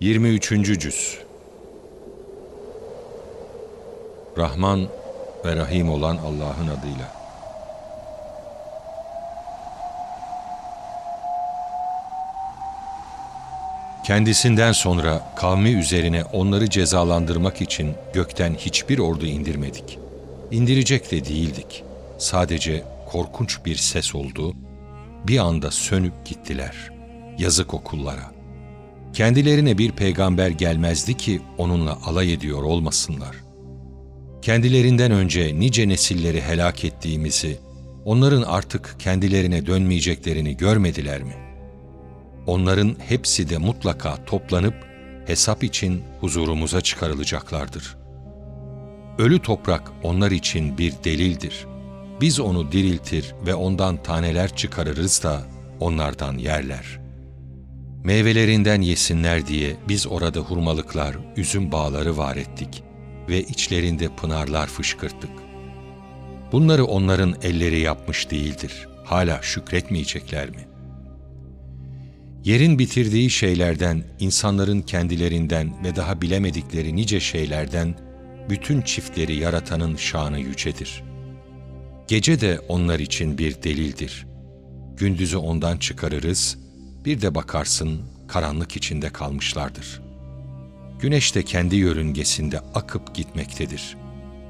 23. Cüz Rahman ve Rahim olan Allah'ın adıyla. Kendisinden sonra kavmi üzerine onları cezalandırmak için gökten hiçbir ordu indirmedik. İndirecek de değildik. Sadece korkunç bir ses oldu. Bir anda sönüp gittiler. Yazık o kullara.'' Kendilerine bir peygamber gelmezdi ki onunla alay ediyor olmasınlar. Kendilerinden önce nice nesilleri helak ettiğimizi, onların artık kendilerine dönmeyeceklerini görmediler mi? Onların hepsi de mutlaka toplanıp hesap için huzurumuza çıkarılacaklardır. Ölü toprak onlar için bir delildir. Biz onu diriltir ve ondan taneler çıkarırız da onlardan yerler.'' Meyvelerinden yesinler diye biz orada hurmalıklar, üzüm bağları var ettik ve içlerinde pınarlar fışkırttık. Bunları onların elleri yapmış değildir. Hala şükretmeyecekler mi? Yerin bitirdiği şeylerden, insanların kendilerinden ve daha bilemedikleri nice şeylerden bütün çiftleri yaratanın şanı yücedir. Gece de onlar için bir delildir. Gündüzü ondan çıkarırız, bir de bakarsın karanlık içinde kalmışlardır. Güneş de kendi yörüngesinde akıp gitmektedir.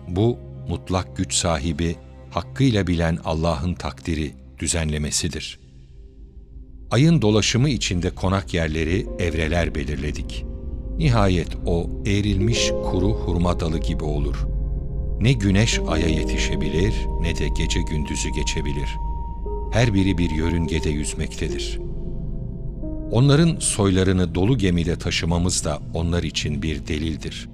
Bu mutlak güç sahibi, hakkıyla bilen Allah'ın takdiri, düzenlemesidir. Ayın dolaşımı içinde konak yerleri, evreler belirledik. Nihayet o eğrilmiş kuru hurma dalı gibi olur. Ne güneş aya yetişebilir ne de gece gündüzü geçebilir. Her biri bir yörüngede yüzmektedir.'' Onların soylarını dolu gemide taşımamız da onlar için bir delildir.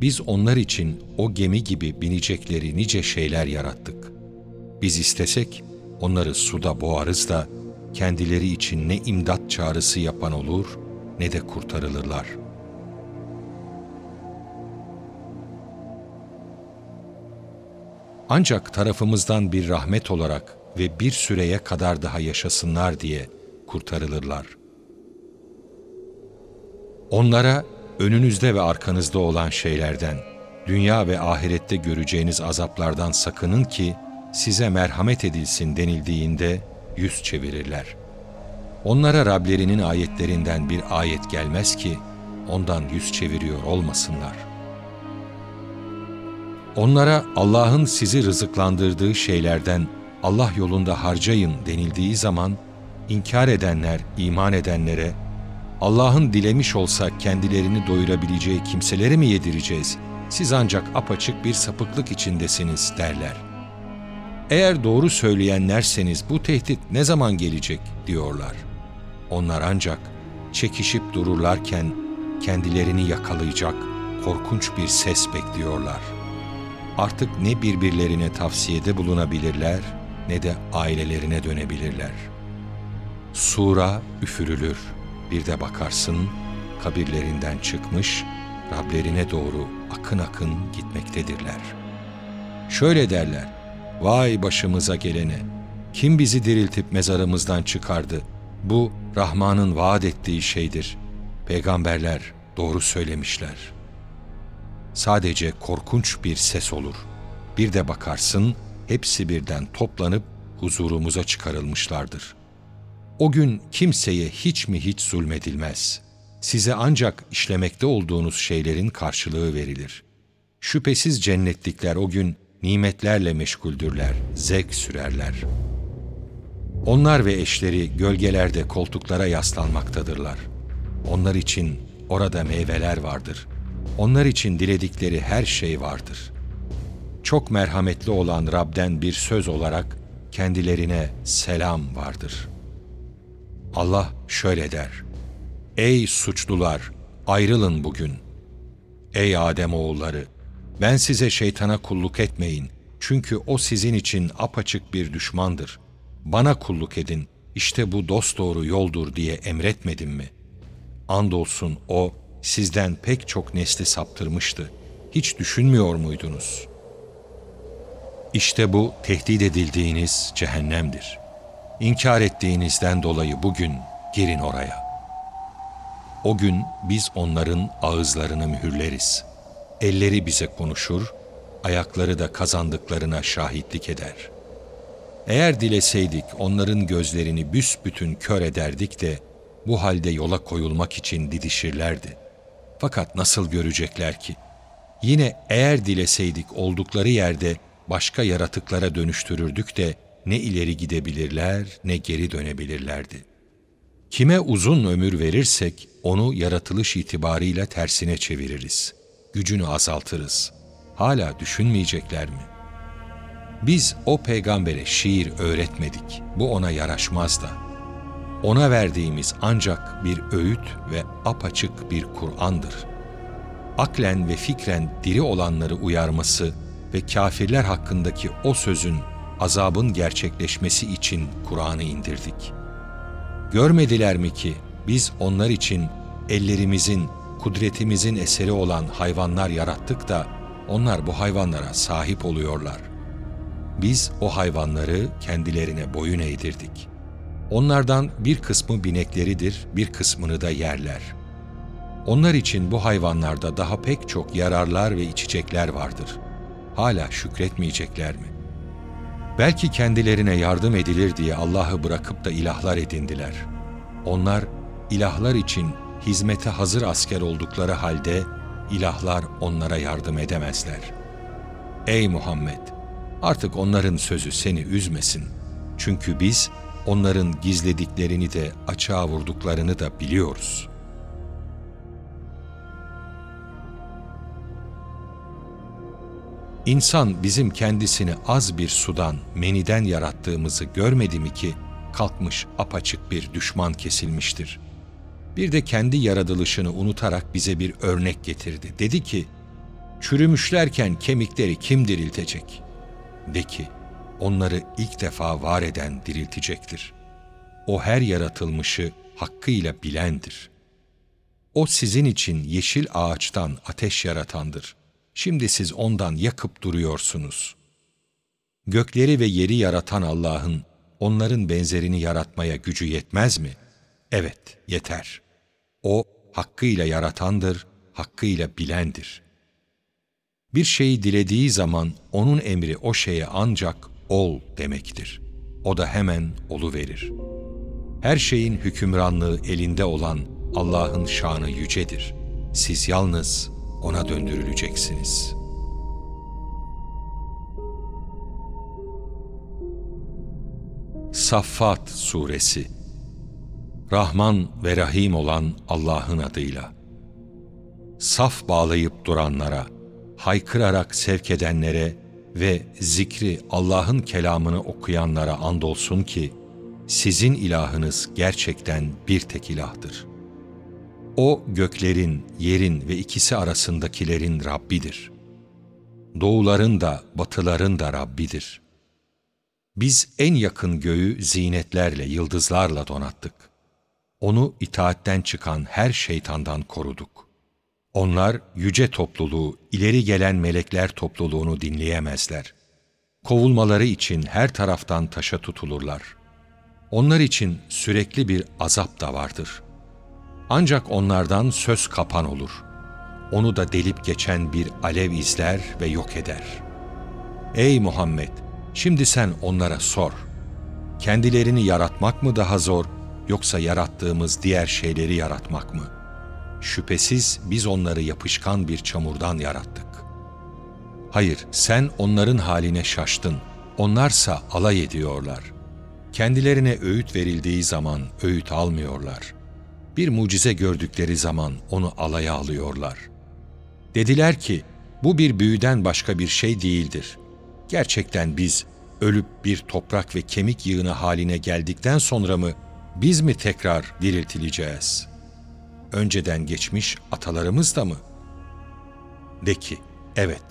Biz onlar için o gemi gibi binecekleri nice şeyler yarattık. Biz istesek onları suda boğarız da kendileri için ne imdat çağrısı yapan olur ne de kurtarılırlar. Ancak tarafımızdan bir rahmet olarak ve bir süreye kadar daha yaşasınlar diye kurtarılırlar. Onlara önünüzde ve arkanızda olan şeylerden, dünya ve ahirette göreceğiniz azaplardan sakının ki size merhamet edilsin denildiğinde yüz çevirirler. Onlara Rablerinin ayetlerinden bir ayet gelmez ki ondan yüz çeviriyor olmasınlar. Onlara Allah'ın sizi rızıklandırdığı şeylerden Allah yolunda harcayın denildiği zaman inkar edenler iman edenlere Allah'ın dilemiş olsa kendilerini doyurabileceği kimseleri mi yedireceğiz? Siz ancak apaçık bir sapıklık içindesiniz derler. Eğer doğru söyleyenlerseniz bu tehdit ne zaman gelecek diyorlar. Onlar ancak çekişip dururlarken kendilerini yakalayacak korkunç bir ses bekliyorlar. Artık ne birbirlerine tavsiyede bulunabilirler ne de ailelerine dönebilirler. Sura üfürülür.'' Bir de bakarsın kabirlerinden çıkmış, Rablerine doğru akın akın gitmektedirler. Şöyle derler, vay başımıza gelene, kim bizi diriltip mezarımızdan çıkardı? Bu Rahman'ın vaat ettiği şeydir. Peygamberler doğru söylemişler. Sadece korkunç bir ses olur. Bir de bakarsın hepsi birden toplanıp huzurumuza çıkarılmışlardır.'' O gün kimseye hiç mi hiç zulmedilmez. Size ancak işlemekte olduğunuz şeylerin karşılığı verilir. Şüphesiz cennetlikler o gün nimetlerle meşguldürler, zevk sürerler. Onlar ve eşleri gölgelerde koltuklara yaslanmaktadırlar. Onlar için orada meyveler vardır. Onlar için diledikleri her şey vardır. Çok merhametli olan Rab'den bir söz olarak kendilerine selam vardır.'' Allah şöyle der. Ey suçlular, ayrılın bugün. Ey Adem oğulları, ben size şeytana kulluk etmeyin. Çünkü o sizin için apaçık bir düşmandır. Bana kulluk edin, işte bu dosdoğru yoldur diye emretmedim mi? Andolsun o, sizden pek çok nesli saptırmıştı. Hiç düşünmüyor muydunuz? İşte bu tehdit edildiğiniz cehennemdir.'' İnkar ettiğinizden dolayı bugün girin oraya. O gün biz onların ağızlarını mühürleriz. Elleri bize konuşur, ayakları da kazandıklarına şahitlik eder. Eğer dileseydik onların gözlerini büsbütün kör ederdik de bu halde yola koyulmak için didişirlerdi. Fakat nasıl görecekler ki? Yine eğer dileseydik oldukları yerde başka yaratıklara dönüştürürdük de ne ileri gidebilirler ne geri dönebilirlerdi. Kime uzun ömür verirsek onu yaratılış itibarıyla tersine çeviririz. Gücünü azaltırız. Hala düşünmeyecekler mi? Biz o peygambere şiir öğretmedik. Bu ona yaraşmaz da. Ona verdiğimiz ancak bir öğüt ve apaçık bir Kur'an'dır. Aklen ve fikren diri olanları uyarması ve kafirler hakkındaki o sözün azabın gerçekleşmesi için Kur'an'ı indirdik. Görmediler mi ki biz onlar için ellerimizin, kudretimizin eseri olan hayvanlar yarattık da onlar bu hayvanlara sahip oluyorlar. Biz o hayvanları kendilerine boyun eğdirdik. Onlardan bir kısmı binekleridir, bir kısmını da yerler. Onlar için bu hayvanlarda daha pek çok yararlar ve içecekler vardır. Hala şükretmeyecekler mi? Belki kendilerine yardım edilir diye Allah'ı bırakıp da ilahlar edindiler. Onlar ilahlar için hizmete hazır asker oldukları halde ilahlar onlara yardım edemezler. Ey Muhammed! Artık onların sözü seni üzmesin. Çünkü biz onların gizlediklerini de açığa vurduklarını da biliyoruz.'' İnsan bizim kendisini az bir sudan, meniden yarattığımızı görmedi mi ki kalkmış apaçık bir düşman kesilmiştir. Bir de kendi yaratılışını unutarak bize bir örnek getirdi. Dedi ki, çürümüşlerken kemikleri kim diriltecek? De ki, onları ilk defa var eden diriltecektir. O her yaratılmışı hakkıyla bilendir. O sizin için yeşil ağaçtan ateş yaratandır. Şimdi siz ondan yakıp duruyorsunuz. Gökleri ve yeri yaratan Allah'ın onların benzerini yaratmaya gücü yetmez mi? Evet, yeter. O hakkıyla yaratandır, hakkıyla bilendir. Bir şeyi dilediği zaman onun emri o şeye ancak ol demektir. O da hemen olu verir. Her şeyin hükümranlığı elinde olan Allah'ın şanı yücedir. Siz yalnız ona döndürüleceksiniz. Saffat Suresi Rahman ve Rahim olan Allah'ın adıyla Saf bağlayıp duranlara, haykırarak sevk edenlere ve zikri Allah'ın kelamını okuyanlara andolsun ki, sizin ilahınız gerçekten bir tek ilahtır. O göklerin, yerin ve ikisi arasındakilerin Rabbidir. Doğuların da, batıların da Rabbidir. Biz en yakın göğü zinetlerle, yıldızlarla donattık. Onu itaatten çıkan her şeytandan koruduk. Onlar yüce topluluğu, ileri gelen melekler topluluğunu dinleyemezler. Kovulmaları için her taraftan taşa tutulurlar. Onlar için sürekli bir azap da vardır.'' Ancak onlardan söz kapan olur. Onu da delip geçen bir alev izler ve yok eder. Ey Muhammed! Şimdi sen onlara sor. Kendilerini yaratmak mı daha zor yoksa yarattığımız diğer şeyleri yaratmak mı? Şüphesiz biz onları yapışkan bir çamurdan yarattık. Hayır, sen onların haline şaştın. Onlarsa alay ediyorlar. Kendilerine öğüt verildiği zaman öğüt almıyorlar.'' Bir mucize gördükleri zaman onu alaya alıyorlar. Dediler ki, bu bir büyüden başka bir şey değildir. Gerçekten biz ölüp bir toprak ve kemik yığını haline geldikten sonra mı biz mi tekrar diriltileceğiz? Önceden geçmiş atalarımız da mı? De ki, evet,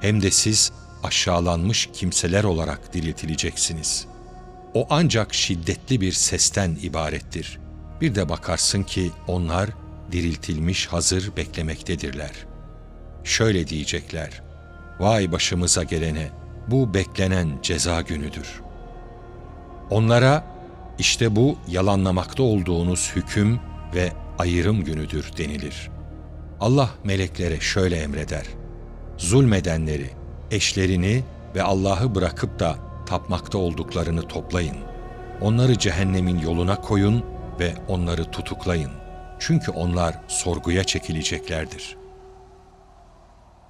hem de siz aşağılanmış kimseler olarak diriltileceksiniz. O ancak şiddetli bir sesten ibarettir.'' Bir de bakarsın ki onlar diriltilmiş hazır beklemektedirler. Şöyle diyecekler, vay başımıza gelene, bu beklenen ceza günüdür. Onlara işte bu yalanlamakta olduğunuz hüküm ve ayrım günüdür denilir. Allah meleklere şöyle emreder. Zulmedenleri, eşlerini ve Allah'ı bırakıp da tapmakta olduklarını toplayın. Onları cehennemin yoluna koyun ve onları tutuklayın. Çünkü onlar sorguya çekileceklerdir.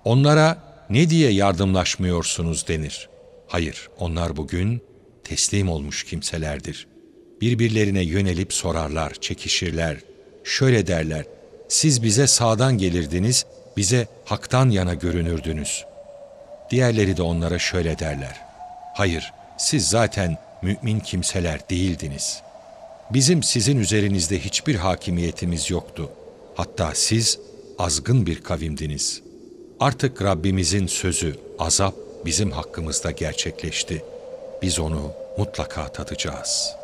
Onlara ne diye yardımlaşmıyorsunuz denir. Hayır, onlar bugün teslim olmuş kimselerdir. Birbirlerine yönelip sorarlar, çekişirler. Şöyle derler, siz bize sağdan gelirdiniz, bize haktan yana görünürdünüz. Diğerleri de onlara şöyle derler. Hayır, siz zaten mümin kimseler değildiniz. Bizim sizin üzerinizde hiçbir hakimiyetimiz yoktu. Hatta siz azgın bir kavimdiniz. Artık Rabbimizin sözü, azap bizim hakkımızda gerçekleşti. Biz onu mutlaka tadacağız.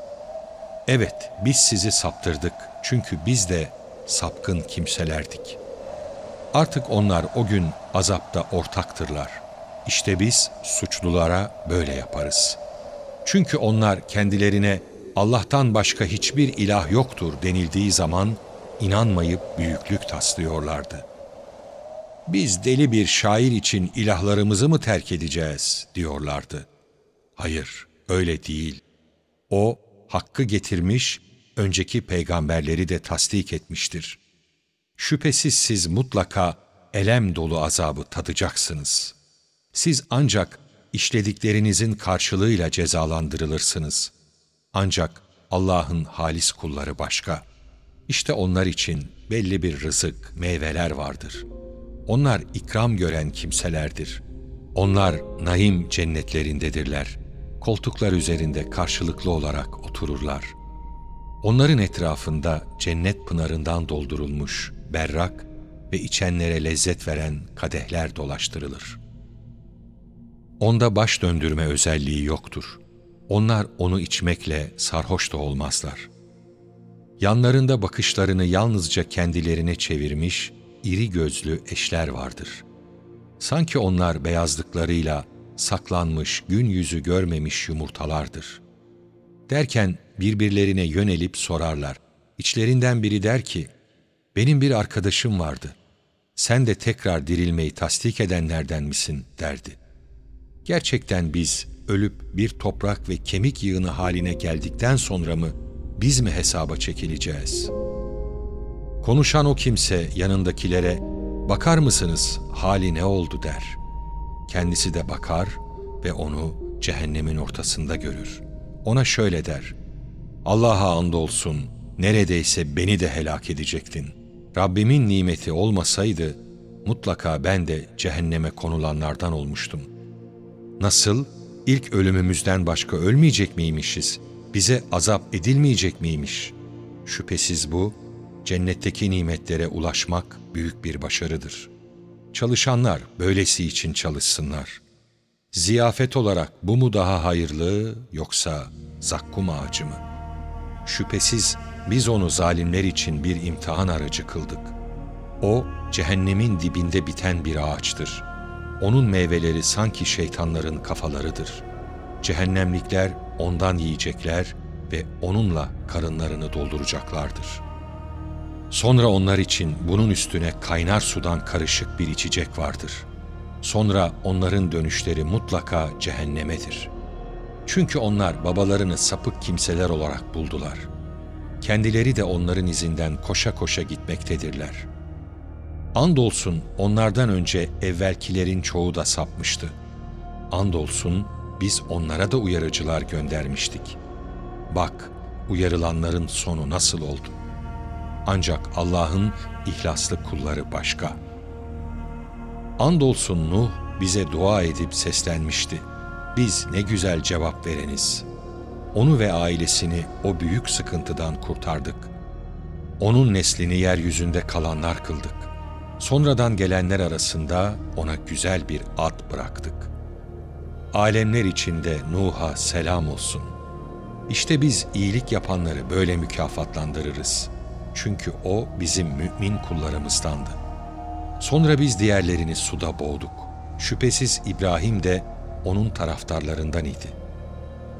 Evet, biz sizi saptırdık çünkü biz de sapkın kimselerdik. Artık onlar o gün azapta ortaktırlar. İşte biz suçlulara böyle yaparız. Çünkü onlar kendilerine Allah'tan başka hiçbir ilah yoktur denildiği zaman inanmayıp büyüklük taslıyorlardı. Biz deli bir şair için ilahlarımızı mı terk edeceğiz diyorlardı. Hayır, öyle değil. O hakkı getirmiş, önceki peygamberleri de tasdik etmiştir. Şüphesiz siz mutlaka elem dolu azabı tadacaksınız. Siz ancak işlediklerinizin karşılığıyla cezalandırılırsınız. Ancak Allah'ın halis kulları başka. İşte onlar için belli bir rızık, meyveler vardır. Onlar ikram gören kimselerdir. Onlar naim cennetlerindedirler. Koltuklar üzerinde karşılıklı olarak otururlar. Onların etrafında cennet pınarından doldurulmuş berrak ve içenlere lezzet veren kadehler dolaştırılır. Onda baş döndürme özelliği yoktur. Onlar onu içmekle sarhoş da olmazlar. Yanlarında bakışlarını yalnızca kendilerine çevirmiş, iri gözlü eşler vardır. Sanki onlar beyazlıklarıyla saklanmış, gün yüzü görmemiş yumurtalardır. Derken birbirlerine yönelip sorarlar. İçlerinden biri der ki, benim bir arkadaşım vardı. Sen de tekrar dirilmeyi tasdik edenlerden misin derdi. Gerçekten biz ölüp bir toprak ve kemik yığını haline geldikten sonra mı biz mi hesaba çekileceğiz? Konuşan o kimse yanındakilere bakar mısınız hali ne oldu der. Kendisi de bakar ve onu cehennemin ortasında görür. Ona şöyle der. Allah'a andolsun neredeyse beni de helak edecektin. Rabbimin nimeti olmasaydı mutlaka ben de cehenneme konulanlardan olmuştum. Nasıl? İlk ölümümüzden başka ölmeyecek miymişiz? Bize azap edilmeyecek miymiş? Şüphesiz bu, cennetteki nimetlere ulaşmak büyük bir başarıdır. Çalışanlar böylesi için çalışsınlar. Ziyafet olarak bu mu daha hayırlı yoksa zakkum ağacı mı? Şüphesiz biz onu zalimler için bir imtihan aracı kıldık. O, cehennemin dibinde biten bir ağaçtır. Onun meyveleri sanki şeytanların kafalarıdır. Cehennemlikler ondan yiyecekler ve onunla karınlarını dolduracaklardır. Sonra onlar için bunun üstüne kaynar sudan karışık bir içecek vardır. Sonra onların dönüşleri mutlaka cehennemedir. Çünkü onlar babalarını sapık kimseler olarak buldular. Kendileri de onların izinden koşa koşa gitmektedirler.'' Andolsun onlardan önce evvelkilerin çoğu da sapmıştı. Andolsun biz onlara da uyarıcılar göndermiştik. Bak uyarılanların sonu nasıl oldu. Ancak Allah'ın ihlaslı kulları başka. Andolsun Nuh bize dua edip seslenmişti. Biz ne güzel cevap vereniz. Onu ve ailesini o büyük sıkıntıdan kurtardık. Onun neslini yeryüzünde kalanlar kıldık.'' Sonradan gelenler arasında ona güzel bir ad bıraktık. Alemler içinde Nuh'a selam olsun. İşte biz iyilik yapanları böyle mükafatlandırırız. Çünkü o bizim mümin kullarımızdandı. Sonra biz diğerlerini suda boğduk. Şüphesiz İbrahim de onun taraftarlarından idi.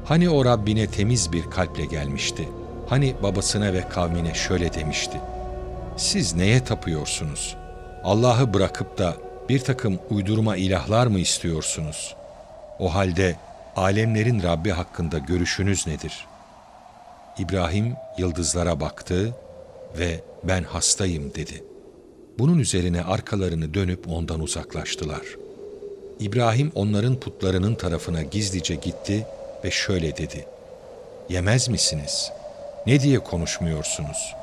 Hani o Rabbine temiz bir kalple gelmişti. Hani babasına ve kavmine şöyle demişti. Siz neye tapıyorsunuz? Allah'ı bırakıp da bir takım uydurma ilahlar mı istiyorsunuz? O halde alemlerin Rabbi hakkında görüşünüz nedir? İbrahim yıldızlara baktı ve ben hastayım dedi. Bunun üzerine arkalarını dönüp ondan uzaklaştılar. İbrahim onların putlarının tarafına gizlice gitti ve şöyle dedi. Yemez misiniz? Ne diye konuşmuyorsunuz?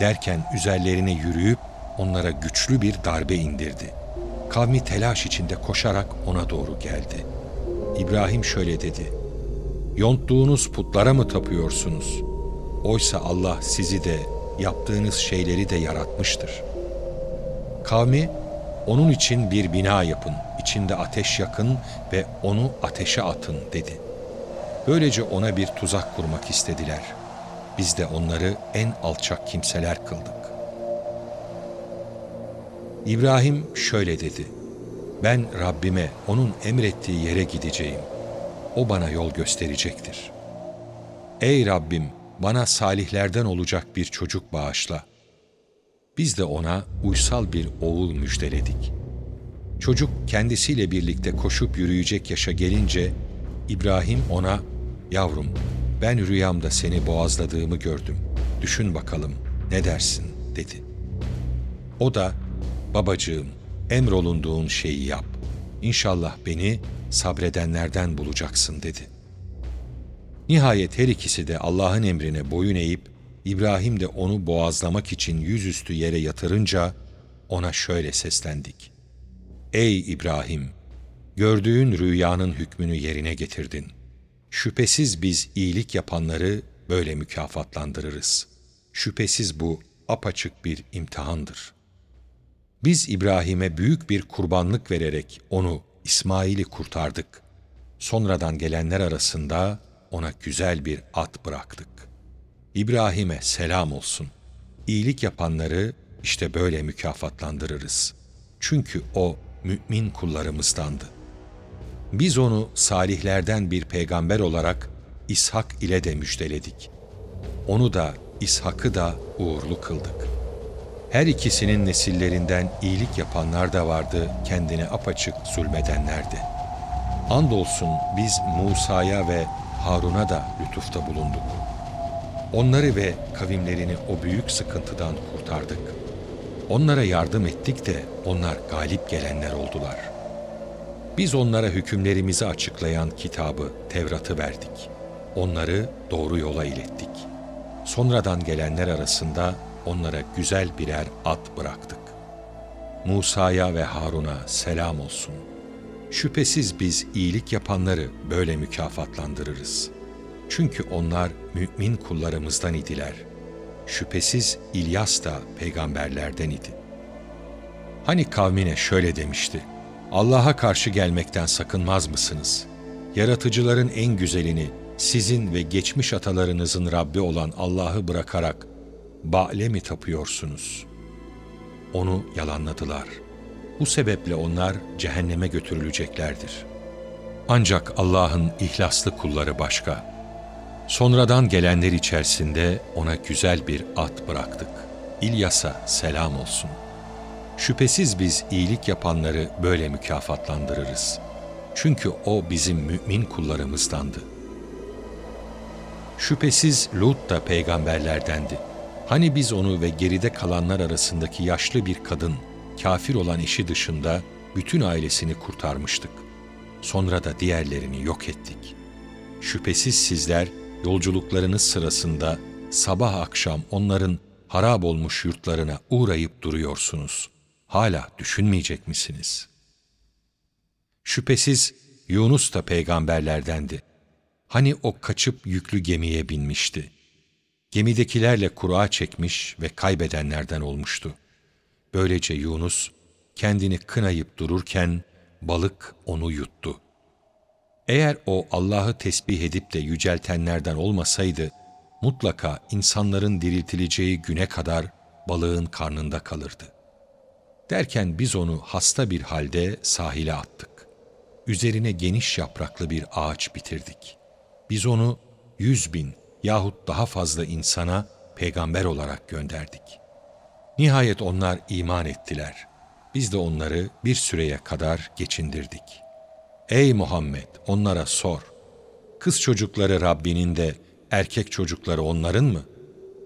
Derken üzerlerine yürüyüp onlara güçlü bir darbe indirdi. Kavmi telaş içinde koşarak ona doğru geldi. İbrahim şöyle dedi. Yonttuğunuz putlara mı tapıyorsunuz? Oysa Allah sizi de yaptığınız şeyleri de yaratmıştır. Kavmi onun için bir bina yapın, içinde ateş yakın ve onu ateşe atın dedi. Böylece ona bir tuzak kurmak istediler. Biz de onları en alçak kimseler kıldık. İbrahim şöyle dedi. Ben Rabbime onun emrettiği yere gideceğim. O bana yol gösterecektir. Ey Rabbim bana salihlerden olacak bir çocuk bağışla. Biz de ona uysal bir oğul müjdeledik. Çocuk kendisiyle birlikte koşup yürüyecek yaşa gelince İbrahim ona "Yavrum, ben rüyamda seni boğazladığımı gördüm. Düşün bakalım ne dersin?" dedi. O da "Babacığım, emrolunduğun şeyi yap. İnşallah beni sabredenlerden bulacaksın." dedi. Nihayet her ikisi de Allah'ın emrine boyun eğip İbrahim de onu boğazlamak için yüzüstü yere yatırınca ona şöyle seslendik. Ey İbrahim! Gördüğün rüyanın hükmünü yerine getirdin. Şüphesiz biz iyilik yapanları böyle mükafatlandırırız. Şüphesiz bu apaçık bir imtihandır. Biz İbrahim'e büyük bir kurbanlık vererek onu, İsmail'i kurtardık. Sonradan gelenler arasında ona güzel bir at bıraktık. İbrahim'e selam olsun. İyilik yapanları işte böyle mükafatlandırırız. Çünkü o mümin kullarımızdandı. Biz onu salihlerden bir peygamber olarak İshak ile de müjdeledik. Onu da İshak'ı da uğurlu kıldık. Her ikisinin nesillerinden iyilik yapanlar da vardı, kendine apaçık zulmedenler de. Andolsun biz Musa'ya ve Harun'a da lütufta bulunduk. Onları ve kavimlerini o büyük sıkıntıdan kurtardık. Onlara yardım ettik de onlar galip gelenler oldular. Biz onlara hükümlerimizi açıklayan kitabı, Tevrat'ı verdik. Onları doğru yola ilettik. Sonradan gelenler arasında onlara güzel birer at bıraktık. Musa'ya ve Harun'a selam olsun.'' Şüphesiz biz iyilik yapanları böyle mükafatlandırırız. Çünkü onlar mümin kullarımızdan idiler. Şüphesiz İlyas da peygamberlerden idi. Hani kavmine şöyle demişti, Allah'a karşı gelmekten sakınmaz mısınız? Yaratıcıların en güzelini, sizin ve geçmiş atalarınızın Rabbi olan Allah'ı bırakarak Ba'le mi tapıyorsunuz? Onu yalanladılar.'' Bu sebeple onlar cehenneme götürüleceklerdir. Ancak Allah'ın ihlaslı kulları başka. Sonradan gelenler içerisinde ona güzel bir at bıraktık. İlyas'a selam olsun. Şüphesiz biz iyilik yapanları böyle mükafatlandırırız. Çünkü o bizim mümin kullarımızdandı. Şüphesiz Lut da peygamberlerdendi. Hani biz onu ve geride kalanlar arasındaki yaşlı bir kadın, kafir olan eşi dışında bütün ailesini kurtarmıştık. Sonra da diğerlerini yok ettik. Şüphesiz sizler yolculuklarınız sırasında sabah akşam onların harap olmuş yurtlarına uğrayıp duruyorsunuz. Hala düşünmeyecek misiniz? Şüphesiz Yunus da peygamberlerdendi. Hani o kaçıp yüklü gemiye binmişti. Gemidekilerle kura çekmiş ve kaybedenlerden olmuştu. Böylece Yunus kendini kınayıp dururken balık onu yuttu. Eğer o Allah'ı tesbih edip de yüceltenlerden olmasaydı, mutlaka insanların diriltileceği güne kadar balığın karnında kalırdı. Derken biz onu hasta bir halde sahile attık. Üzerine geniş yapraklı bir ağaç bitirdik. Biz onu yüz bin yahut daha fazla insana peygamber olarak gönderdik. Nihayet onlar iman ettiler. Biz de onları bir süreye kadar geçindirdik. Ey Muhammed onlara sor. Kız çocukları Rabbinin de erkek çocukları onların mı?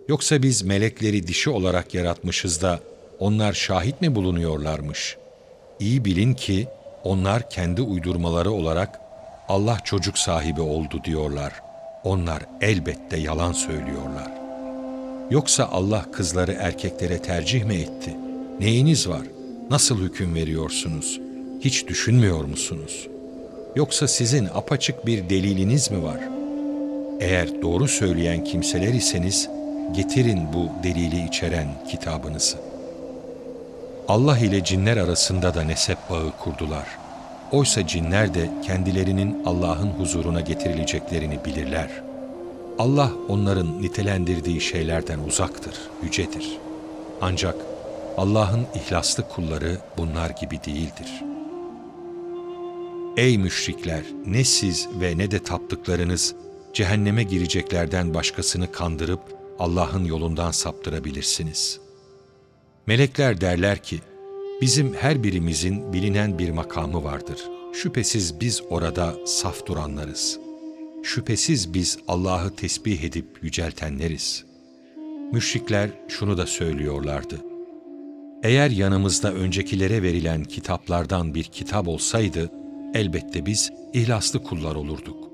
Yoksa biz melekleri dişi olarak yaratmışız da onlar şahit mi bulunuyorlarmış? İyi bilin ki onlar kendi uydurmaları olarak Allah çocuk sahibi oldu diyorlar. Onlar elbette yalan söylüyorlar. Yoksa Allah kızları erkeklere tercih mi etti? Neyiniz var? Nasıl hüküm veriyorsunuz? Hiç düşünmüyor musunuz? Yoksa sizin apaçık bir deliliniz mi var? Eğer doğru söyleyen kimseler iseniz getirin bu delili içeren kitabınızı. Allah ile cinler arasında da nesep bağı kurdular. Oysa cinler de kendilerinin Allah'ın huzuruna getirileceklerini bilirler. Allah onların nitelendirdiği şeylerden uzaktır, yücedir. Ancak Allah'ın ihlaslı kulları bunlar gibi değildir. Ey müşrikler! Ne siz ve ne de taptıklarınız cehenneme gireceklerden başkasını kandırıp Allah'ın yolundan saptırabilirsiniz. Melekler derler ki, bizim her birimizin bilinen bir makamı vardır. Şüphesiz biz orada saf duranlarız. Şüphesiz biz Allah'ı tesbih edip yüceltenleriz. Müşrikler şunu da söylüyorlardı. Eğer yanımızda öncekilere verilen kitaplardan bir kitap olsaydı, elbette biz ihlaslı kullar olurduk.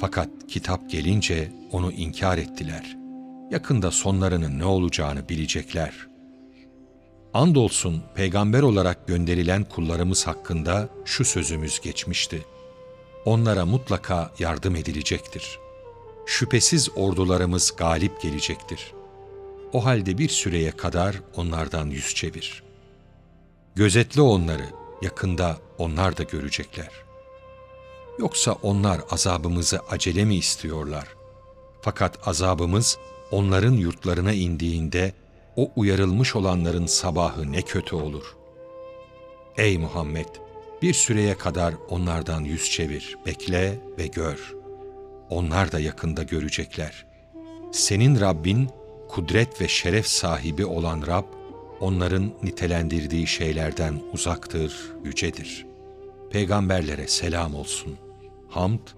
Fakat kitap gelince onu inkar ettiler. Yakında sonlarının ne olacağını bilecekler. Andolsun peygamber olarak gönderilen kullarımız hakkında şu sözümüz geçmişti. Onlara mutlaka yardım edilecektir. Şüphesiz ordularımız galip gelecektir. O halde bir süreye kadar onlardan yüz çevir. Gözetle onları, yakında onlar da görecekler. Yoksa onlar azabımızı acele mi istiyorlar? Fakat azabımız onların yurtlarına indiğinde o uyarılmış olanların sabahı ne kötü olur. Ey Muhammed! Bir süreye kadar onlardan yüz çevir, bekle ve gör. Onlar da yakında görecekler. Senin Rabbin, kudret ve şeref sahibi olan Rab, onların nitelendirdiği şeylerden uzaktır, yücedir. Peygamberlere selam olsun. Hamd,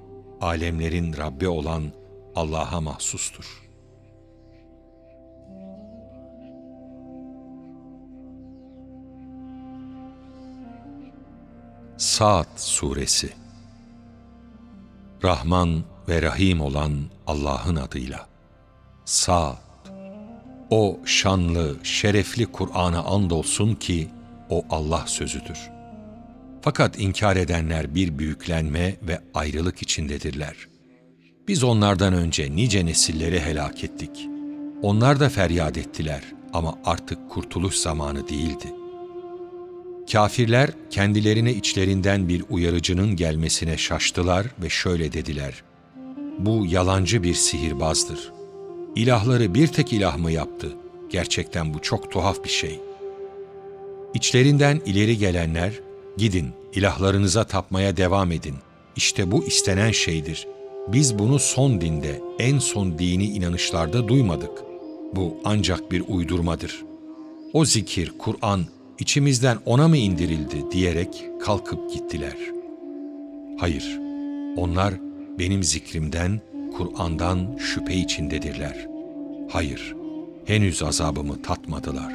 alemlerin Rabbi olan Allah'a mahsustur.'' Saat Suresi Rahman ve Rahim olan Allah'ın adıyla. Saat O şanlı, şerefli Kur'an'a andolsun ki o Allah sözüdür. Fakat inkar edenler bir büyüklenme ve ayrılık içindedirler. Biz onlardan önce nice nesilleri helak ettik. Onlar da feryat ettiler ama artık kurtuluş zamanı değildi. Kafirler kendilerine içlerinden bir uyarıcının gelmesine şaştılar ve şöyle dediler. Bu yalancı bir sihirbazdır. İlahları bir tek ilah mı yaptı? Gerçekten bu çok tuhaf bir şey. İçlerinden ileri gelenler, gidin ilahlarınıza tapmaya devam edin. İşte bu istenen şeydir. Biz bunu son dinde, en son dini inanışlarda duymadık. Bu ancak bir uydurmadır. O zikir, Kur'an, içimizden ona mı indirildi diyerek kalkıp gittiler. Hayır, onlar benim zikrimden, Kur'an'dan şüphe içindedirler. Hayır, henüz azabımı tatmadılar.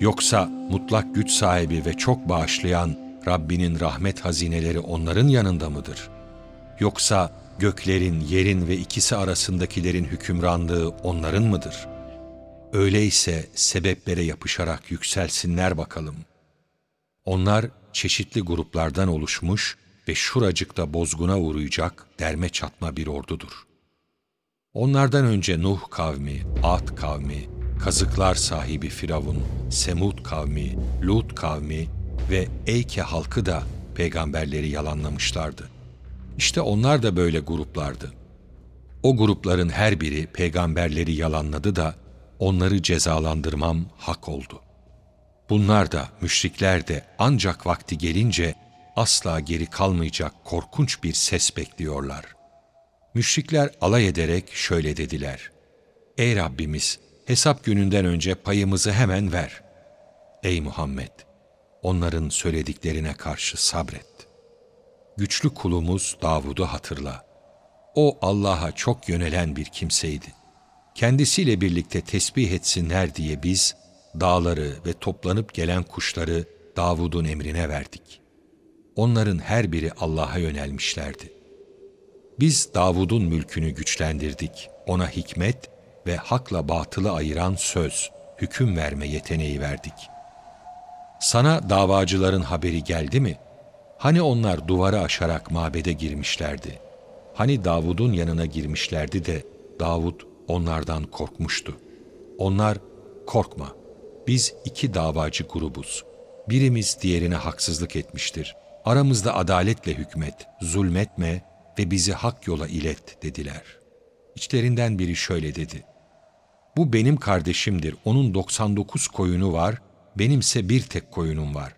Yoksa mutlak güç sahibi ve çok bağışlayan Rabbinin rahmet hazineleri onların yanında mıdır? Yoksa göklerin, yerin ve ikisi arasındakilerin hükümranlığı onların mıdır?'' Öyleyse sebeplere yapışarak yükselsinler bakalım. Onlar çeşitli gruplardan oluşmuş ve şuracıkta bozguna uğrayacak derme çatma bir ordudur. Onlardan önce Nuh kavmi, Ad kavmi, kazıklar sahibi Firavun, Semud kavmi, Lut kavmi ve Eyke halkı da peygamberleri yalanlamışlardı. İşte onlar da böyle gruplardı. O grupların her biri peygamberleri yalanladı da onları cezalandırmam hak oldu. Bunlar da, müşrikler de ancak vakti gelince asla geri kalmayacak korkunç bir ses bekliyorlar. Müşrikler alay ederek şöyle dediler. Ey Rabbimiz! hesap gününden önce payımızı hemen ver. Ey Muhammed! Onların söylediklerine karşı sabret. Güçlü kulumuz Davud'u hatırla. O Allah'a çok yönelen bir kimseydi. Kendisiyle birlikte tesbih etsinler diye biz dağları ve toplanıp gelen kuşları Davud'un emrine verdik. Onların her biri Allah'a yönelmişlerdi. Biz Davud'un mülkünü güçlendirdik, ona hikmet ve hakla batılı ayıran söz, hüküm verme yeteneği verdik. Sana davacıların haberi geldi mi? Hani onlar duvarı aşarak mabede girmişlerdi. Hani Davud'un yanına girmişlerdi de Davud onlardan korkmuştu. Onlar, korkma, biz iki davacı grubuz. Birimiz diğerine haksızlık etmiştir. Aramızda adaletle hükmet, zulmetme ve bizi hak yola ilet dediler. İçlerinden biri şöyle dedi. Bu benim kardeşimdir, onun 99 koyunu var, benimse bir tek koyunum var.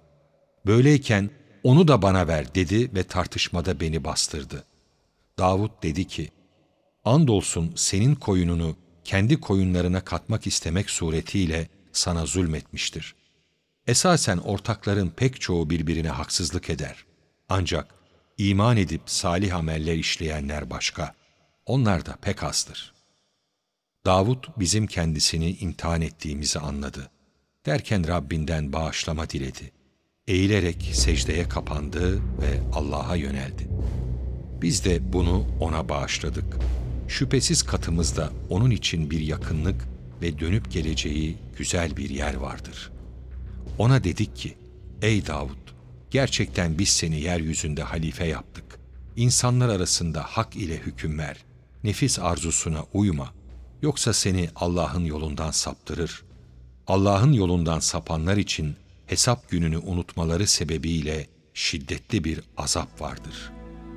Böyleyken onu da bana ver dedi ve tartışmada beni bastırdı. Davut dedi ki, Andolsun senin koyununu kendi koyunlarına katmak istemek suretiyle sana zulmetmiştir. Esasen ortakların pek çoğu birbirine haksızlık eder. Ancak iman edip salih ameller işleyenler başka. Onlar da pek azdır. Davud bizim kendisini imtihan ettiğimizi anladı. Derken Rabbinden bağışlama diledi. Eğilerek secdeye kapandı ve Allah'a yöneldi. Biz de bunu ona bağışladık. Şüphesiz katımızda onun için bir yakınlık ve dönüp geleceği güzel bir yer vardır. Ona dedik ki, ey Davud, gerçekten biz seni yeryüzünde halife yaptık. İnsanlar arasında hak ile hüküm ver. Nefis arzusuna uyma. Yoksa seni Allah'ın yolundan saptırır. Allah'ın yolundan sapanlar için hesap gününü unutmaları sebebiyle şiddetli bir azap vardır.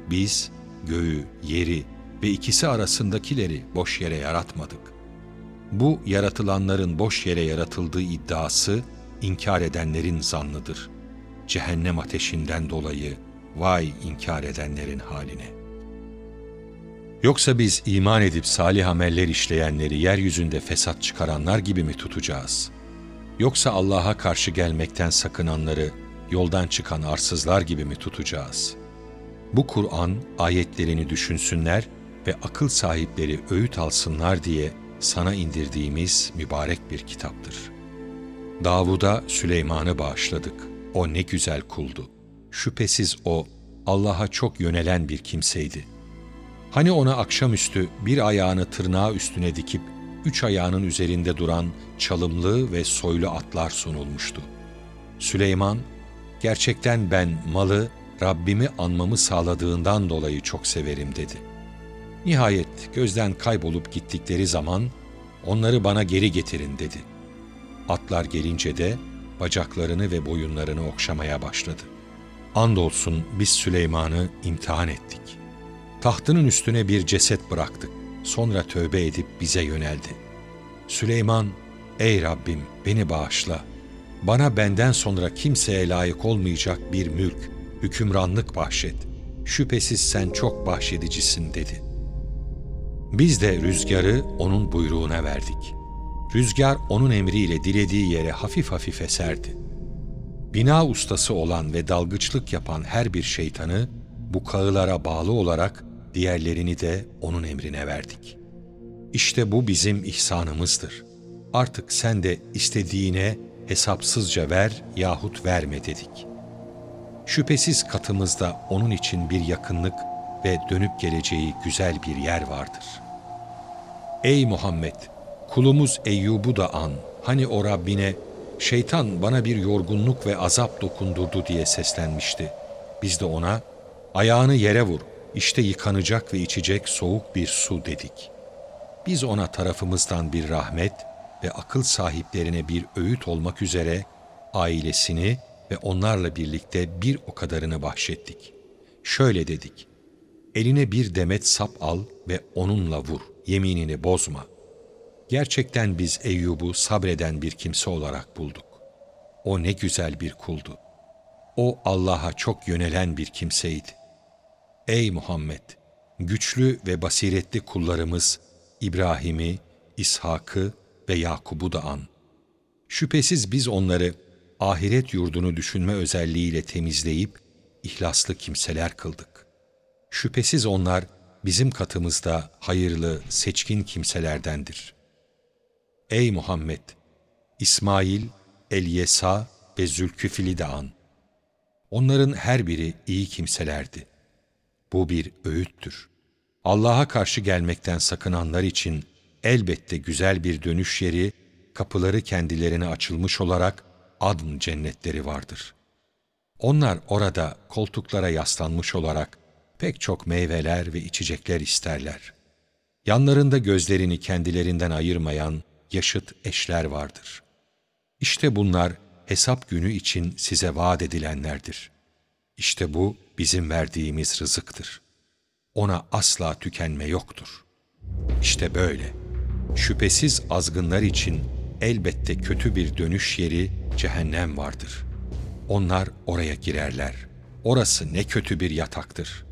Biz göğü, yeri ve ikisi arasındakileri boş yere yaratmadık. Bu yaratılanların boş yere yaratıldığı iddiası inkar edenlerin zannıdır. Cehennem ateşinden dolayı vay inkar edenlerin haline. Yoksa biz iman edip salih ameller işleyenleri yeryüzünde fesat çıkaranlar gibi mi tutacağız? Yoksa Allah'a karşı gelmekten sakınanları yoldan çıkan arsızlar gibi mi tutacağız? Bu Kur'an ayetlerini düşünsünler ve akıl sahipleri öğüt alsınlar diye sana indirdiğimiz mübarek bir kitaptır. Davud'a Süleyman'ı bağışladık. O ne güzel kuldu. Şüphesiz o Allah'a çok yönelen bir kimseydi. Hani ona akşamüstü bir ayağını tırnağı üstüne dikip üç ayağının üzerinde duran çalımlı ve soylu atlar sunulmuştu. Süleyman, gerçekten ben malı Rabbimi anmamı sağladığından dolayı çok severim dedi.'' Nihayet gözden kaybolup gittikleri zaman onları bana geri getirin dedi. Atlar gelince de bacaklarını ve boyunlarını okşamaya başladı. Andolsun biz Süleyman'ı imtihan ettik. Tahtının üstüne bir ceset bıraktık. Sonra tövbe edip bize yöneldi. Süleyman, ey Rabbim beni bağışla. Bana benden sonra kimseye layık olmayacak bir mülk, hükümranlık bahşet. Şüphesiz sen çok bahşedicisin dedi.'' Biz de rüzgarı onun buyruğuna verdik. Rüzgar onun emriyle dilediği yere hafif hafif eserdi. Bina ustası olan ve dalgıçlık yapan her bir şeytanı bu kağılara bağlı olarak diğerlerini de onun emrine verdik. İşte bu bizim ihsanımızdır. Artık sen de istediğine hesapsızca ver yahut verme dedik. Şüphesiz katımızda onun için bir yakınlık ve dönüp geleceği güzel bir yer vardır. Ey Muhammed! Kulumuz Eyyub'u da an. Hani o Rabbine, şeytan bana bir yorgunluk ve azap dokundurdu diye seslenmişti. Biz de ona, ayağını yere vur, işte yıkanacak ve içecek soğuk bir su dedik. Biz ona tarafımızdan bir rahmet ve akıl sahiplerine bir öğüt olmak üzere ailesini ve onlarla birlikte bir o kadarını bahşettik. Şöyle dedik, Eline bir demet sap al ve onunla vur, yeminini bozma. Gerçekten biz Eyyub'u sabreden bir kimse olarak bulduk. O ne güzel bir kuldu. O Allah'a çok yönelen bir kimseydi. Ey Muhammed! Güçlü ve basiretli kullarımız İbrahim'i, İshak'ı ve Yakub'u da an. Şüphesiz biz onları ahiret yurdunu düşünme özelliğiyle temizleyip ihlaslı kimseler kıldık. Şüphesiz onlar bizim katımızda hayırlı, seçkin kimselerdendir. Ey Muhammed! İsmail, Elyesa ve Zülküfil'i de an. Onların her biri iyi kimselerdi. Bu bir öğüttür. Allah'a karşı gelmekten sakınanlar için elbette güzel bir dönüş yeri, kapıları kendilerine açılmış olarak adn cennetleri vardır. Onlar orada koltuklara yaslanmış olarak pek çok meyveler ve içecekler isterler. Yanlarında gözlerini kendilerinden ayırmayan yaşıt eşler vardır. İşte bunlar hesap günü için size vaat edilenlerdir. İşte bu bizim verdiğimiz rızıktır. Ona asla tükenme yoktur. İşte böyle. Şüphesiz azgınlar için elbette kötü bir dönüş yeri cehennem vardır. Onlar oraya girerler. Orası ne kötü bir yataktır.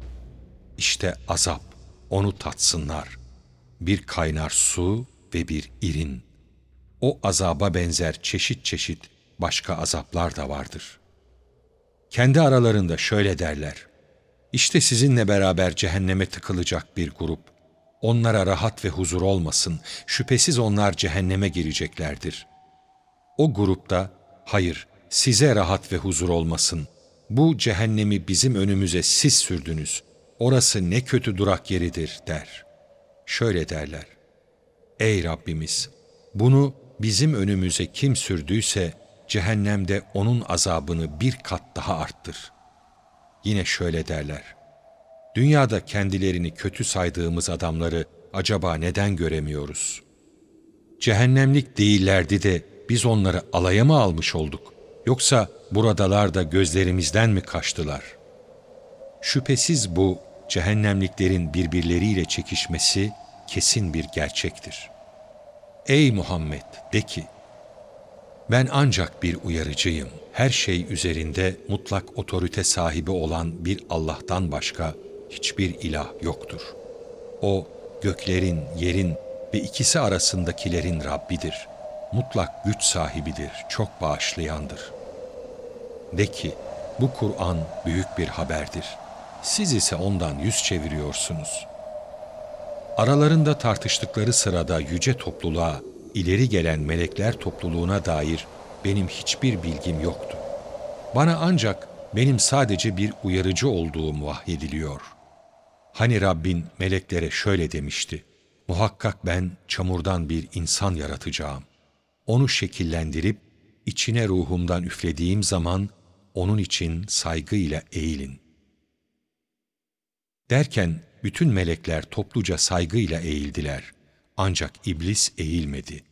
İşte azap, onu tatsınlar. Bir kaynar su ve bir irin. O azaba benzer çeşit çeşit başka azaplar da vardır. Kendi aralarında şöyle derler. İşte sizinle beraber cehenneme tıkılacak bir grup. Onlara rahat ve huzur olmasın. Şüphesiz onlar cehenneme gireceklerdir. O grupta, hayır size rahat ve huzur olmasın. Bu cehennemi bizim önümüze siz sürdünüz. Orası ne kötü durak yeridir der. Şöyle derler. Ey Rabbimiz! Bunu bizim önümüze kim sürdüyse cehennemde onun azabını bir kat daha arttır. Yine şöyle derler. Dünyada kendilerini kötü saydığımız adamları acaba neden göremiyoruz? Cehennemlik değillerdi de biz onları alaya mı almış olduk? Yoksa buradalar da gözlerimizden mi kaçtılar? Şüphesiz bu cehennemliklerin birbirleriyle çekişmesi kesin bir gerçektir. Ey Muhammed de ki, ben ancak bir uyarıcıyım. Her şey üzerinde mutlak otorite sahibi olan bir Allah'tan başka hiçbir ilah yoktur. O göklerin, yerin ve ikisi arasındakilerin Rabbidir. Mutlak güç sahibidir, çok bağışlayandır. De ki, bu Kur'an büyük bir haberdir. Siz ise ondan yüz çeviriyorsunuz. Aralarında tartıştıkları sırada yüce topluluğa ileri gelen melekler topluluğuna dair benim hiçbir bilgim yoktu. Bana ancak benim sadece bir uyarıcı olduğum vahyediliyor. Hani Rabbin meleklere şöyle demişti, muhakkak ben çamurdan bir insan yaratacağım. Onu şekillendirip içine ruhumdan üflediğim zaman onun için saygıyla eğilin. Derken bütün melekler topluca saygıyla eğildiler. Ancak iblis eğilmedi.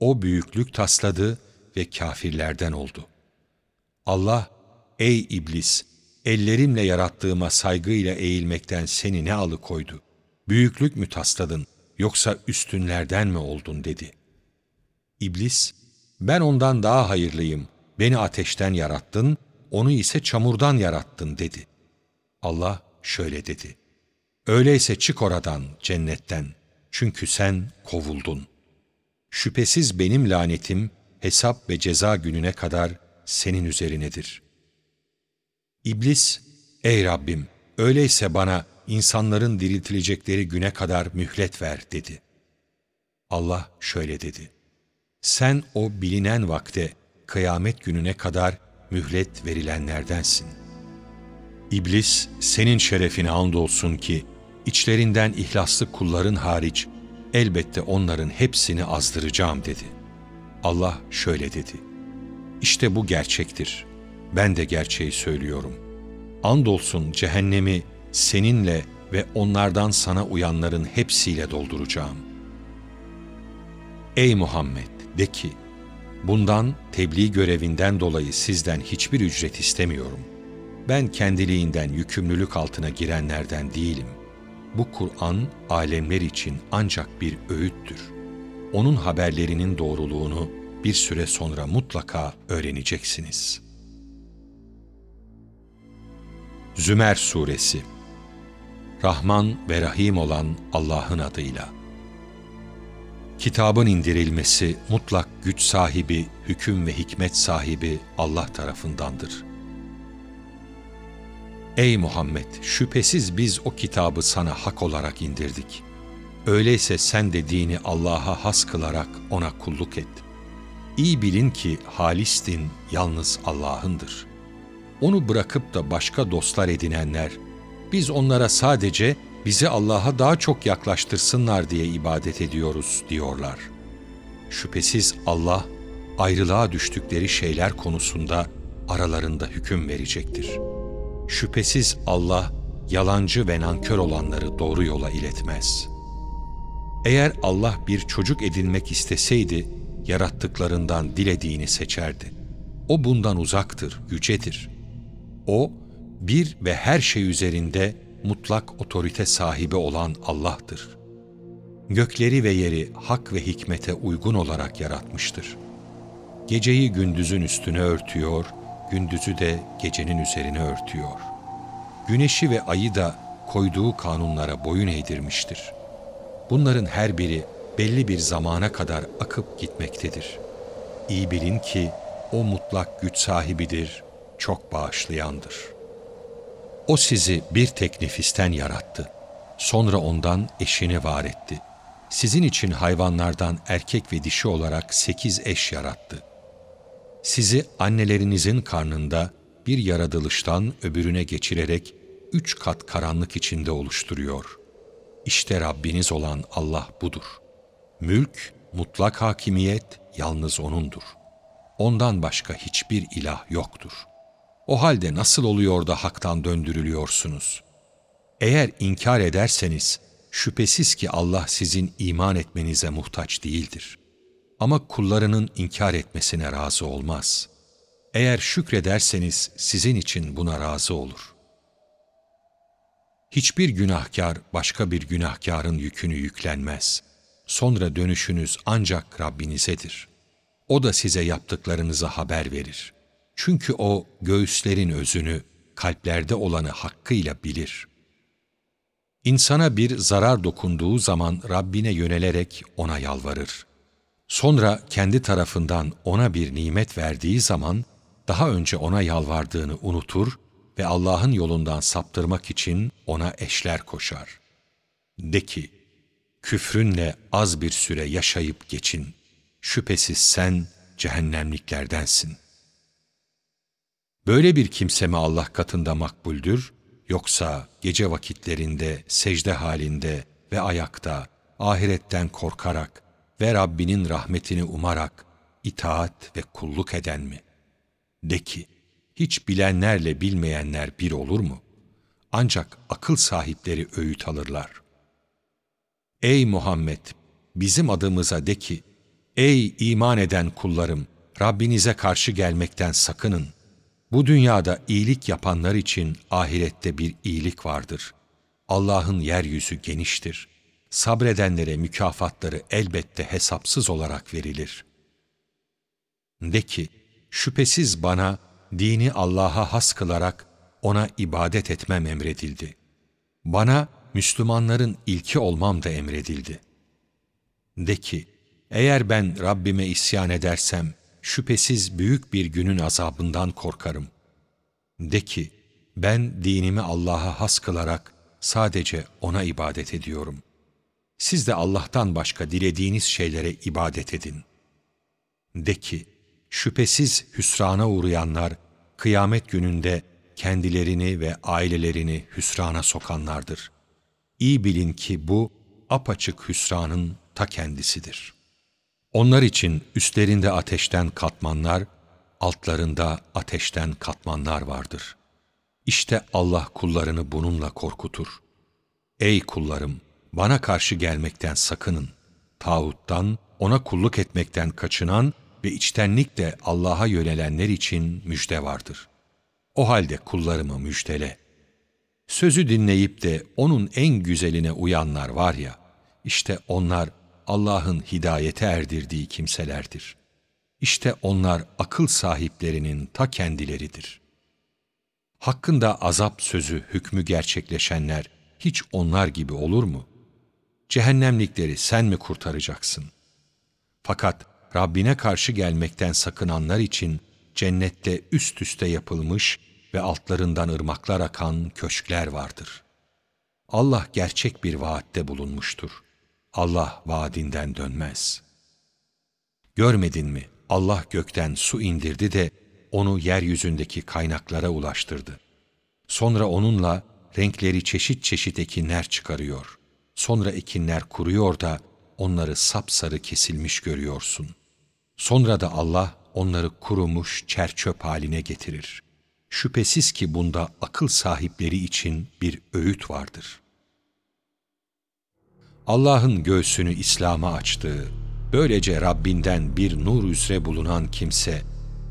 O büyüklük tasladı ve kafirlerden oldu. Allah, ey iblis, ellerimle yarattığıma saygıyla eğilmekten seni ne alıkoydu? Büyüklük mü tasladın, yoksa üstünlerden mi oldun dedi. İblis, ben ondan daha hayırlıyım, beni ateşten yarattın, onu ise çamurdan yarattın dedi. Allah şöyle dedi. Öyleyse çık oradan, cennetten. Çünkü sen kovuldun. Şüphesiz benim lanetim hesap ve ceza gününe kadar senin üzerinedir. İblis, ey Rabbim, öyleyse bana insanların diriltilecekleri güne kadar mühlet ver dedi. Allah şöyle dedi. Sen o bilinen vakte, kıyamet gününe kadar mühlet verilenlerdensin. İblis, senin şerefine andolsun ki, içlerinden ihlaslı kulların hariç elbette onların hepsini azdıracağım dedi. Allah şöyle dedi. İşte bu gerçektir. Ben de gerçeği söylüyorum. Andolsun cehennemi seninle ve onlardan sana uyanların hepsiyle dolduracağım. Ey Muhammed de ki, bundan tebliğ görevinden dolayı sizden hiçbir ücret istemiyorum. Ben kendiliğinden yükümlülük altına girenlerden değilim.'' Bu Kur'an alemler için ancak bir öğüttür. Onun haberlerinin doğruluğunu bir süre sonra mutlaka öğreneceksiniz. Zümer Suresi Rahman ve Rahim olan Allah'ın adıyla Kitabın indirilmesi mutlak güç sahibi, hüküm ve hikmet sahibi Allah tarafındandır. Ey Muhammed! Şüphesiz biz o kitabı sana hak olarak indirdik. Öyleyse sen de dini Allah'a has kılarak ona kulluk et. İyi bilin ki halis din yalnız Allah'ındır. Onu bırakıp da başka dostlar edinenler, biz onlara sadece bizi Allah'a daha çok yaklaştırsınlar diye ibadet ediyoruz diyorlar. Şüphesiz Allah ayrılığa düştükleri şeyler konusunda aralarında hüküm verecektir. Şüphesiz Allah yalancı ve nankör olanları doğru yola iletmez. Eğer Allah bir çocuk edinmek isteseydi, yarattıklarından dilediğini seçerdi. O bundan uzaktır, yücedir. O, bir ve her şey üzerinde mutlak otorite sahibi olan Allah'tır. Gökleri ve yeri hak ve hikmete uygun olarak yaratmıştır. Geceyi gündüzün üstüne örtüyor, gündüzü de gecenin üzerine örtüyor. Güneşi ve ayı da koyduğu kanunlara boyun eğdirmiştir. Bunların her biri belli bir zamana kadar akıp gitmektedir. İyi bilin ki o mutlak güç sahibidir, çok bağışlayandır.'' O sizi bir tek nefisten yarattı. Sonra ondan eşini var etti. Sizin için hayvanlardan erkek ve dişi olarak sekiz eş yarattı. Sizi annelerinizin karnında bir yaratılıştan öbürüne geçirerek üç kat karanlık içinde oluşturuyor. İşte Rabbiniz olan Allah budur. Mülk, mutlak hakimiyet yalnız O'nundur. Ondan başka hiçbir ilah yoktur.'' O halde nasıl oluyor da haktan döndürülüyorsunuz? Eğer inkar ederseniz şüphesiz ki Allah sizin iman etmenize muhtaç değildir. Ama kullarının inkar etmesine razı olmaz. Eğer şükrederseniz sizin için buna razı olur. Hiçbir günahkar başka bir günahkarın yükünü yüklenmez. Sonra dönüşünüz ancak Rabbinizedir. O da size yaptıklarınızı haber verir.'' Çünkü o göğüslerin özünü, kalplerde olanı hakkıyla bilir. İnsana bir zarar dokunduğu zaman Rabbine yönelerek ona yalvarır. Sonra kendi tarafından ona bir nimet verdiği zaman daha önce ona yalvardığını unutur ve Allah'ın yolundan saptırmak için ona eşler koşar. De ki, küfrünle az bir süre yaşayıp geçin. Şüphesiz sen cehennemliklerdensin.'' Böyle bir kimse mi Allah katında makbuldür, yoksa gece vakitlerinde, secde halinde ve ayakta, ahiretten korkarak ve Rabbinin rahmetini umarak itaat ve kulluk eden mi? De ki, hiç bilenlerle bilmeyenler bir olur mu? Ancak akıl sahipleri öğüt alırlar. Ey Muhammed! Bizim adımıza de ki, Ey iman eden kullarım! Rabbinize karşı gelmekten sakının. Bu dünyada iyilik yapanlar için ahirette bir iyilik vardır. Allah'ın yeryüzü geniştir. Sabredenlere mükafatları elbette hesapsız olarak verilir. De ki, şüphesiz bana dini Allah'a has kılarak ona ibadet etmem emredildi. Bana Müslümanların ilki olmam da emredildi. De ki, eğer ben Rabbime isyan edersem, şüphesiz büyük bir günün azabından korkarım. De ki, ben dinimi Allah'a has kılarak sadece O'na ibadet ediyorum. Siz de Allah'tan başka dilediğiniz şeylere ibadet edin. De ki, şüphesiz hüsrana uğrayanlar, kıyamet gününde kendilerini ve ailelerini hüsrana sokanlardır. İyi bilin ki bu apaçık hüsranın ta kendisidir.'' Onlar için üstlerinde ateşten katmanlar, altlarında ateşten katmanlar vardır. İşte Allah kullarını bununla korkutur. Ey kullarım! Bana karşı gelmekten sakının. Tağuttan, ona kulluk etmekten kaçınan ve içtenlikle Allah'a yönelenler için müjde vardır. O halde kullarımı müjdele. Sözü dinleyip de onun en güzeline uyanlar var ya, işte onlar Allah'ın hidayete erdirdiği kimselerdir. İşte onlar akıl sahiplerinin ta kendileridir. Hakkında azap sözü hükmü gerçekleşenler hiç onlar gibi olur mu? Cehennemlikleri sen mi kurtaracaksın? Fakat Rabbine karşı gelmekten sakınanlar için cennette üst üste yapılmış ve altlarından ırmaklar akan köşkler vardır. Allah gerçek bir vaatte bulunmuştur. Allah vaadinden dönmez. Görmedin mi? Allah gökten su indirdi de onu yeryüzündeki kaynaklara ulaştırdı. Sonra onunla renkleri çeşit çeşit ekinler çıkarıyor. Sonra ekinler kuruyor da onları sapsarı kesilmiş görüyorsun. Sonra da Allah onları kurumuş çerçöp haline getirir. Şüphesiz ki bunda akıl sahipleri için bir öğüt vardır. Allah'ın göğsünü İslam'a açtığı, böylece Rabbinden bir nur üzere bulunan kimse,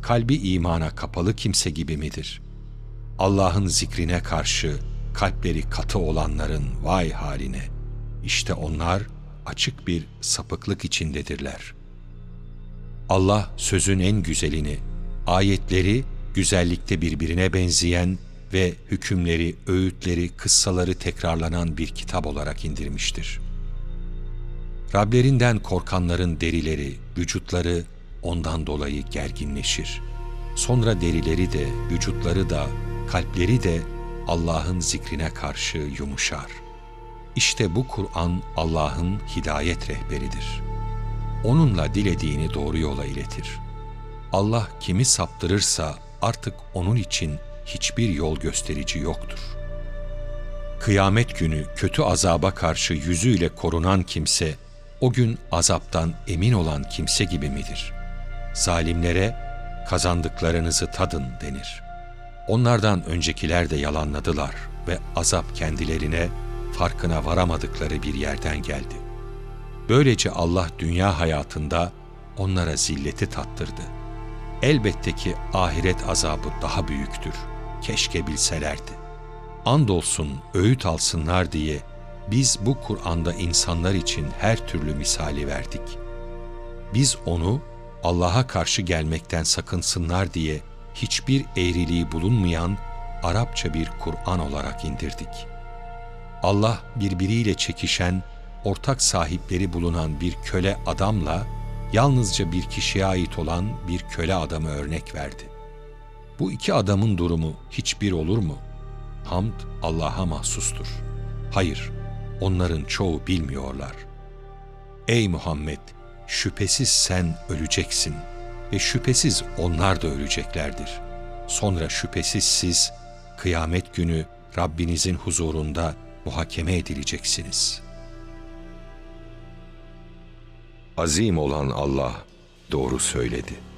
kalbi imana kapalı kimse gibi midir? Allah'ın zikrine karşı kalpleri katı olanların vay haline. İşte onlar açık bir sapıklık içindedirler. Allah sözün en güzelini, ayetleri güzellikte birbirine benzeyen ve hükümleri, öğütleri, kıssaları tekrarlanan bir kitap olarak indirmiştir. Rablerinden korkanların derileri, vücutları ondan dolayı gerginleşir. Sonra derileri de, vücutları da, kalpleri de Allah'ın zikrine karşı yumuşar. İşte bu Kur'an Allah'ın hidayet rehberidir. Onunla dilediğini doğru yola iletir. Allah kimi saptırırsa artık onun için hiçbir yol gösterici yoktur. Kıyamet günü kötü azaba karşı yüzüyle korunan kimse, o gün azaptan emin olan kimse gibi midir? Zalimlere kazandıklarınızı tadın denir. Onlardan öncekiler de yalanladılar ve azap kendilerine farkına varamadıkları bir yerden geldi. Böylece Allah dünya hayatında onlara zilleti tattırdı. Elbette ki ahiret azabı daha büyüktür. Keşke bilselerdi. Andolsun öğüt alsınlar diye biz bu Kur'an'da insanlar için her türlü misali verdik. Biz onu Allah'a karşı gelmekten sakınsınlar diye hiçbir eğriliği bulunmayan Arapça bir Kur'an olarak indirdik. Allah birbiriyle çekişen, ortak sahipleri bulunan bir köle adamla yalnızca bir kişiye ait olan bir köle adamı örnek verdi. Bu iki adamın durumu hiçbir olur mu? Hamd Allah'a mahsustur. Hayır, onların çoğu bilmiyorlar. Ey Muhammed! Şüphesiz sen öleceksin ve şüphesiz onlar da öleceklerdir. Sonra şüphesiz siz kıyamet günü Rabbinizin huzurunda muhakeme edileceksiniz. Azim olan Allah doğru söyledi.''